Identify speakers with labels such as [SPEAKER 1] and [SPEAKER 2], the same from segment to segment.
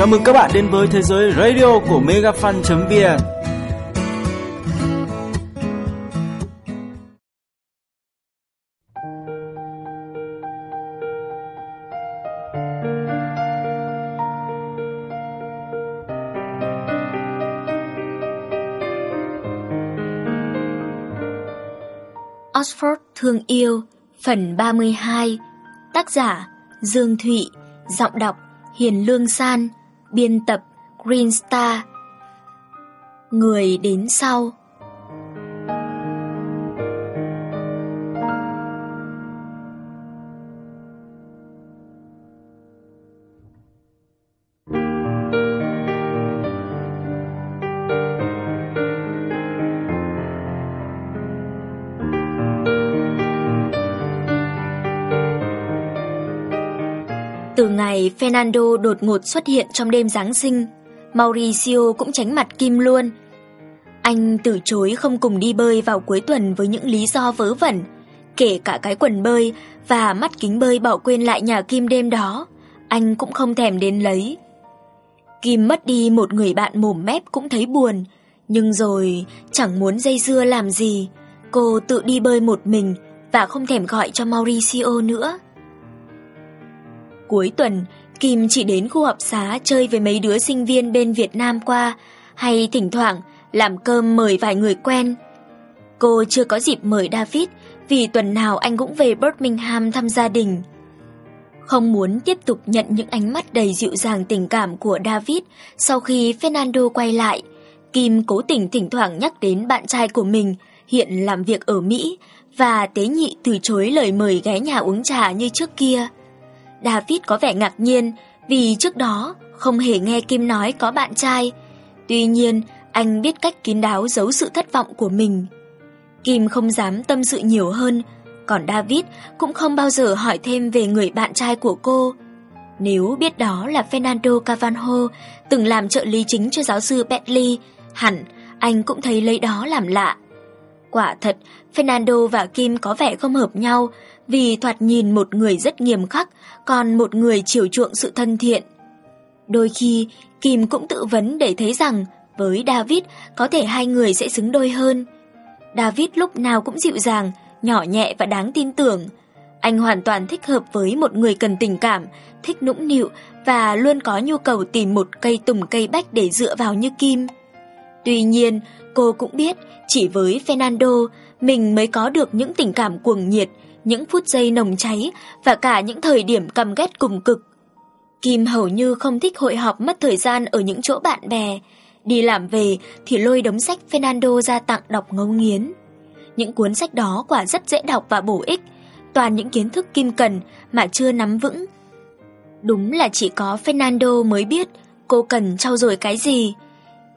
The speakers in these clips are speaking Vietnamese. [SPEAKER 1] Chào mừng các bạn đến với thế giới radio của megafan.vn Oxford Thương Yêu Phần 32 Tác giả Dương Thụy Giọng đọc Hiền Lương San biên tập Green Star. Người đến sau Từ ngày Fernando đột ngột xuất hiện trong đêm Giáng sinh, Mauricio cũng tránh mặt Kim luôn. Anh từ chối không cùng đi bơi vào cuối tuần với những lý do vớ vẩn, kể cả cái quần bơi và mắt kính bơi bỏ quên lại nhà Kim đêm đó, anh cũng không thèm đến lấy. Kim mất đi một người bạn mồm mép cũng thấy buồn, nhưng rồi chẳng muốn dây dưa làm gì, cô tự đi bơi một mình và không thèm gọi cho Mauricio nữa cuối tuần, Kim chỉ đến khu học xá chơi với mấy đứa sinh viên bên Việt Nam qua, hay thỉnh thoảng làm cơm mời vài người quen. Cô chưa có dịp mời David vì tuần nào anh cũng về Birmingham thăm gia đình. Không muốn tiếp tục nhận những ánh mắt đầy dịu dàng tình cảm của David sau khi Fernando quay lại, Kim cố tình thỉnh thoảng nhắc đến bạn trai của mình hiện làm việc ở Mỹ và tế nhị từ chối lời mời ghé nhà uống trà như trước kia. David có vẻ ngạc nhiên vì trước đó không hề nghe Kim nói có bạn trai. Tuy nhiên, anh biết cách kín đáo giấu sự thất vọng của mình. Kim không dám tâm sự nhiều hơn, còn David cũng không bao giờ hỏi thêm về người bạn trai của cô. Nếu biết đó là Fernando Cavanho từng làm trợ lý chính cho giáo sư Bentley, hẳn anh cũng thấy lấy đó làm lạ. Quả thật, Fernando và Kim có vẻ không hợp nhau vì thoạt nhìn một người rất nghiêm khắc, còn một người chiều chuộng sự thân thiện. Đôi khi, Kim cũng tự vấn để thấy rằng với David có thể hai người sẽ xứng đôi hơn. David lúc nào cũng dịu dàng, nhỏ nhẹ và đáng tin tưởng. Anh hoàn toàn thích hợp với một người cần tình cảm, thích nũng nịu và luôn có nhu cầu tìm một cây tùng cây bách để dựa vào như Kim. Tuy nhiên, Cô cũng biết, chỉ với Fernando, mình mới có được những tình cảm cuồng nhiệt, những phút giây nồng cháy và cả những thời điểm căm ghét cùng cực. Kim hầu như không thích hội họp mất thời gian ở những chỗ bạn bè. Đi làm về thì lôi đống sách Fernando ra tặng đọc ngấu nghiến. Những cuốn sách đó quả rất dễ đọc và bổ ích, toàn những kiến thức Kim cần mà chưa nắm vững. Đúng là chỉ có Fernando mới biết cô cần trau dồi cái gì.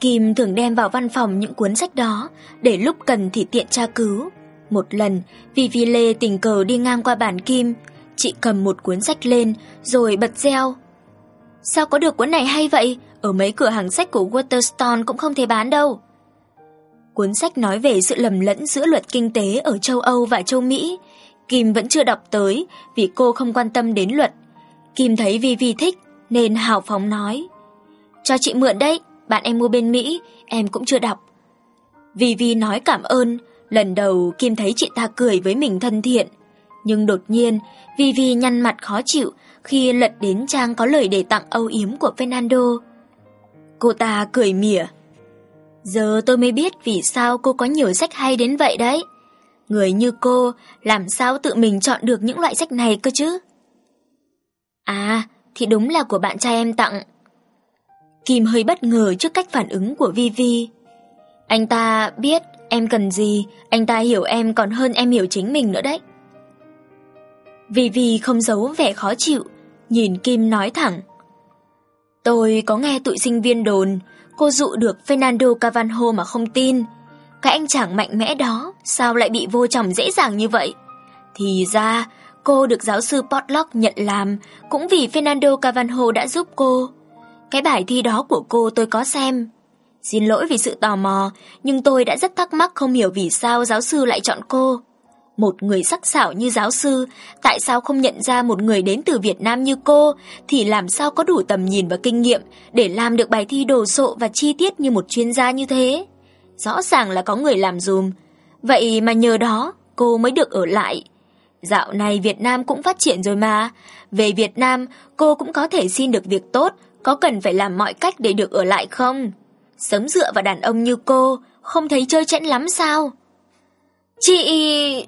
[SPEAKER 1] Kim thường đem vào văn phòng những cuốn sách đó để lúc cần thì tiện tra cứu. Một lần, vì Vi Lê tình cờ đi ngang qua bàn Kim, chị cầm một cuốn sách lên rồi bật reo. Sao có được cuốn này hay vậy? Ở mấy cửa hàng sách của Waterstone cũng không thể bán đâu. Cuốn sách nói về sự lầm lẫn giữa luật kinh tế ở châu Âu và châu Mỹ. Kim vẫn chưa đọc tới vì cô không quan tâm đến luật. Kim thấy Vi Vi thích nên hào phóng nói. Cho chị mượn đấy, bạn em mua bên Mỹ, em cũng chưa đọc. Vì Vì nói cảm ơn, lần đầu Kim thấy chị ta cười với mình thân thiện. Nhưng đột nhiên, Vì Vì nhăn mặt khó chịu khi lật đến trang có lời để tặng âu yếm của Fernando. Cô ta cười mỉa. Giờ tôi mới biết vì sao cô có nhiều sách hay đến vậy đấy. Người như cô làm sao tự mình chọn được những loại sách này cơ chứ? À, thì đúng là của bạn trai em tặng. Kim hơi bất ngờ trước cách phản ứng của Vivi. Anh ta biết em cần gì, anh ta hiểu em còn hơn em hiểu chính mình nữa đấy. Vivi không giấu vẻ khó chịu, nhìn Kim nói thẳng. Tôi có nghe tụi sinh viên đồn, cô dụ được Fernando Cavanho mà không tin. Cái anh chàng mạnh mẽ đó sao lại bị vô trọng dễ dàng như vậy? Thì ra, cô được giáo sư Potlock nhận làm cũng vì Fernando Cavanho đã giúp cô. Cái bài thi đó của cô tôi có xem. Xin lỗi vì sự tò mò, nhưng tôi đã rất thắc mắc không hiểu vì sao giáo sư lại chọn cô. Một người sắc sảo như giáo sư, tại sao không nhận ra một người đến từ Việt Nam như cô, thì làm sao có đủ tầm nhìn và kinh nghiệm để làm được bài thi đồ sộ và chi tiết như một chuyên gia như thế? Rõ ràng là có người làm dùm. Vậy mà nhờ đó, cô mới được ở lại. Dạo này Việt Nam cũng phát triển rồi mà. Về Việt Nam, cô cũng có thể xin được việc tốt, có cần phải làm mọi cách để được ở lại không? Sớm dựa vào đàn ông như cô, không thấy chơi chẽn lắm sao? Chị...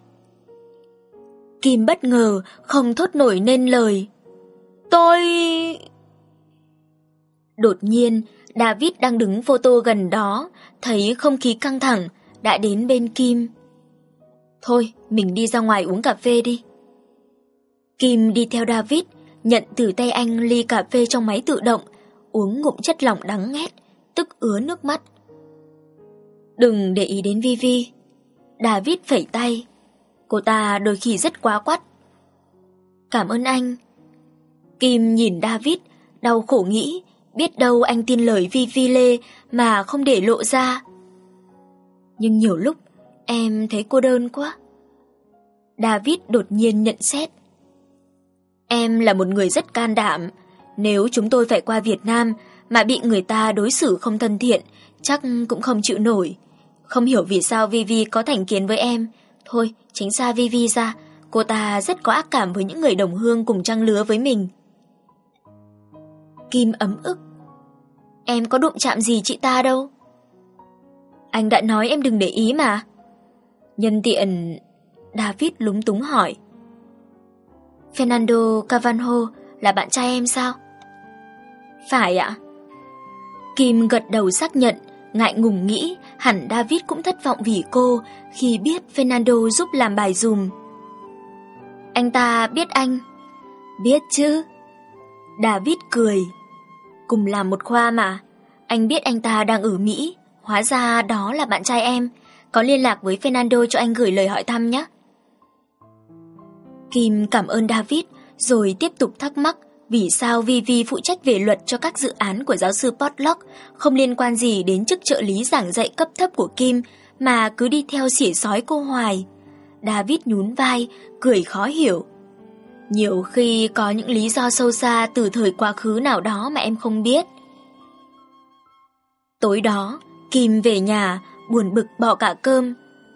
[SPEAKER 1] Kim bất ngờ, không thốt nổi nên lời. Tôi... Đột nhiên, David đang đứng photo gần đó, thấy không khí căng thẳng, đã đến bên Kim. Thôi, mình đi ra ngoài uống cà phê đi. Kim đi theo David, nhận từ tay anh ly cà phê trong máy tự động, uống ngụm chất lỏng đắng ngắt tức ứa nước mắt. Đừng để ý đến Vivi. David phẩy tay. Cô ta đôi khi rất quá quắt. Cảm ơn anh. Kim nhìn David, đau khổ nghĩ, biết đâu anh tin lời Vivi Lê mà không để lộ ra. Nhưng nhiều lúc em thấy cô đơn quá. David đột nhiên nhận xét. Em là một người rất can đảm. Nếu chúng tôi phải qua Việt Nam mà bị người ta đối xử không thân thiện, chắc cũng không chịu nổi. Không hiểu vì sao Vivi có thành kiến với em. Thôi, tránh xa Vivi ra, cô ta rất có ác cảm với những người đồng hương cùng trang lứa với mình. Kim ấm ức. Em có đụng chạm gì chị ta đâu. Anh đã nói em đừng để ý mà. Nhân tiện, David lúng túng hỏi. Fernando Cavanho là bạn trai em sao? Phải ạ. Kim gật đầu xác nhận, ngại ngùng nghĩ hẳn David cũng thất vọng vì cô khi biết Fernando giúp làm bài dùm. Anh ta biết anh. Biết chứ. David cười. Cùng làm một khoa mà. Anh biết anh ta đang ở Mỹ, hóa ra đó là bạn trai em. Có liên lạc với Fernando cho anh gửi lời hỏi thăm nhé. Kim cảm ơn David rồi tiếp tục thắc mắc vì sao Vivi phụ trách về luật cho các dự án của giáo sư Potlock không liên quan gì đến chức trợ lý giảng dạy cấp thấp của Kim mà cứ đi theo xỉa sói cô Hoài. David nhún vai, cười khó hiểu. Nhiều khi có những lý do sâu xa từ thời quá khứ nào đó mà em không biết. Tối đó, Kim về nhà, buồn bực bỏ cả cơm.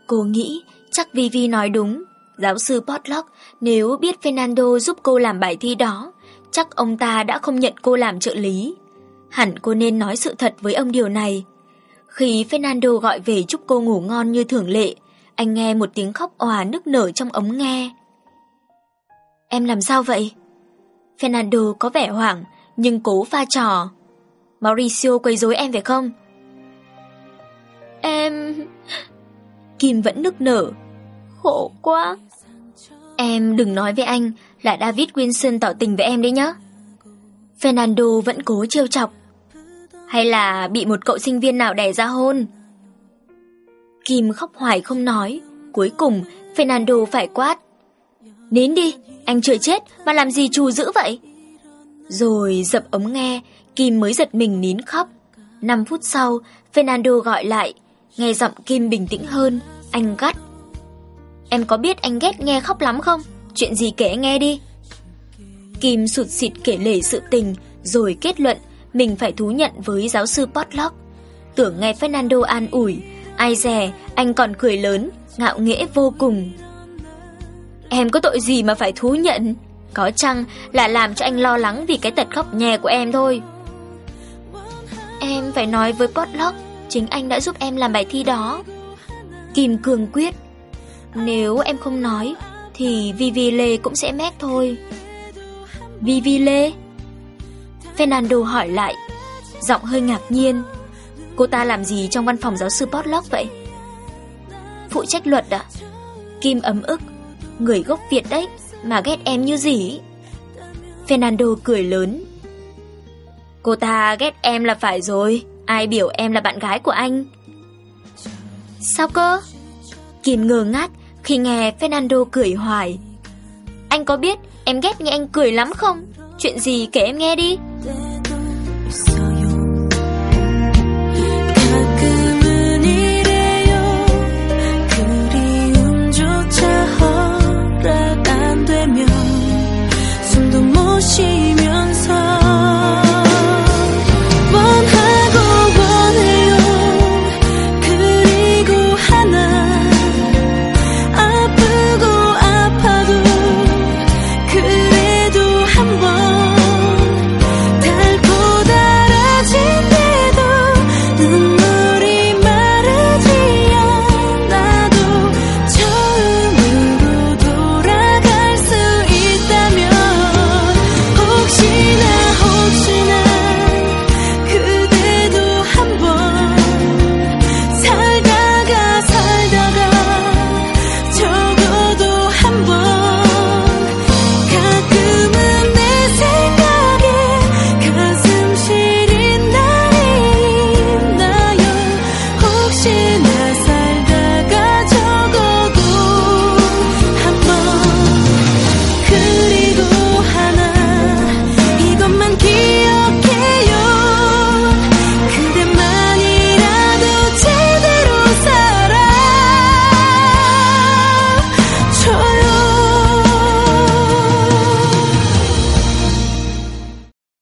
[SPEAKER 1] Cô nghĩ chắc Vivi nói đúng, Giáo sư Potluck nếu biết Fernando giúp cô làm bài thi đó, chắc ông ta đã không nhận cô làm trợ lý. Hẳn cô nên nói sự thật với ông điều này. Khi Fernando gọi về chúc cô ngủ ngon như thường lệ, anh nghe một tiếng khóc òa nức nở trong ống nghe. Em làm sao vậy? Fernando có vẻ hoảng nhưng cố pha trò. Mauricio quấy rối em phải không? Em... Kim vẫn nức nở, khổ quá. Em đừng nói với anh là David Wilson tỏ tình với em đấy nhá. Fernando vẫn cố trêu chọc. Hay là bị một cậu sinh viên nào đẻ ra hôn? Kim khóc hoài không nói. Cuối cùng, Fernando phải quát. Nín đi, anh chưa chết mà làm gì chù dữ vậy? Rồi dập ống nghe, Kim mới giật mình nín khóc. năm phút sau, Fernando gọi lại. Nghe giọng Kim bình tĩnh hơn, anh gắt. Em có biết anh ghét nghe khóc lắm không? Chuyện gì kể nghe đi. Kim sụt xịt kể lể sự tình, rồi kết luận mình phải thú nhận với giáo sư Potlock. Tưởng nghe Fernando an ủi, ai dè, anh còn cười lớn, ngạo nghễ vô cùng. Em có tội gì mà phải thú nhận? Có chăng là làm cho anh lo lắng vì cái tật khóc nhè của em thôi. Em phải nói với Potluck, chính anh đã giúp em làm bài thi đó. Kim cường quyết, nếu em không nói, thì Vivi Lê cũng sẽ mét thôi. Vivi Lê? Fernando hỏi lại, giọng hơi ngạc nhiên. Cô ta làm gì trong văn phòng giáo sư Potlock vậy? Phụ trách luật à? Kim ấm ức, người gốc Việt đấy, mà ghét em như gì? Fernando cười lớn. Cô ta ghét em là phải rồi, ai biểu em là bạn gái của anh? Sao cơ? Kim ngơ ngác, khi nghe Fernando cười hoài. Anh có biết em ghét nghe anh cười lắm không? Chuyện gì kể em nghe đi.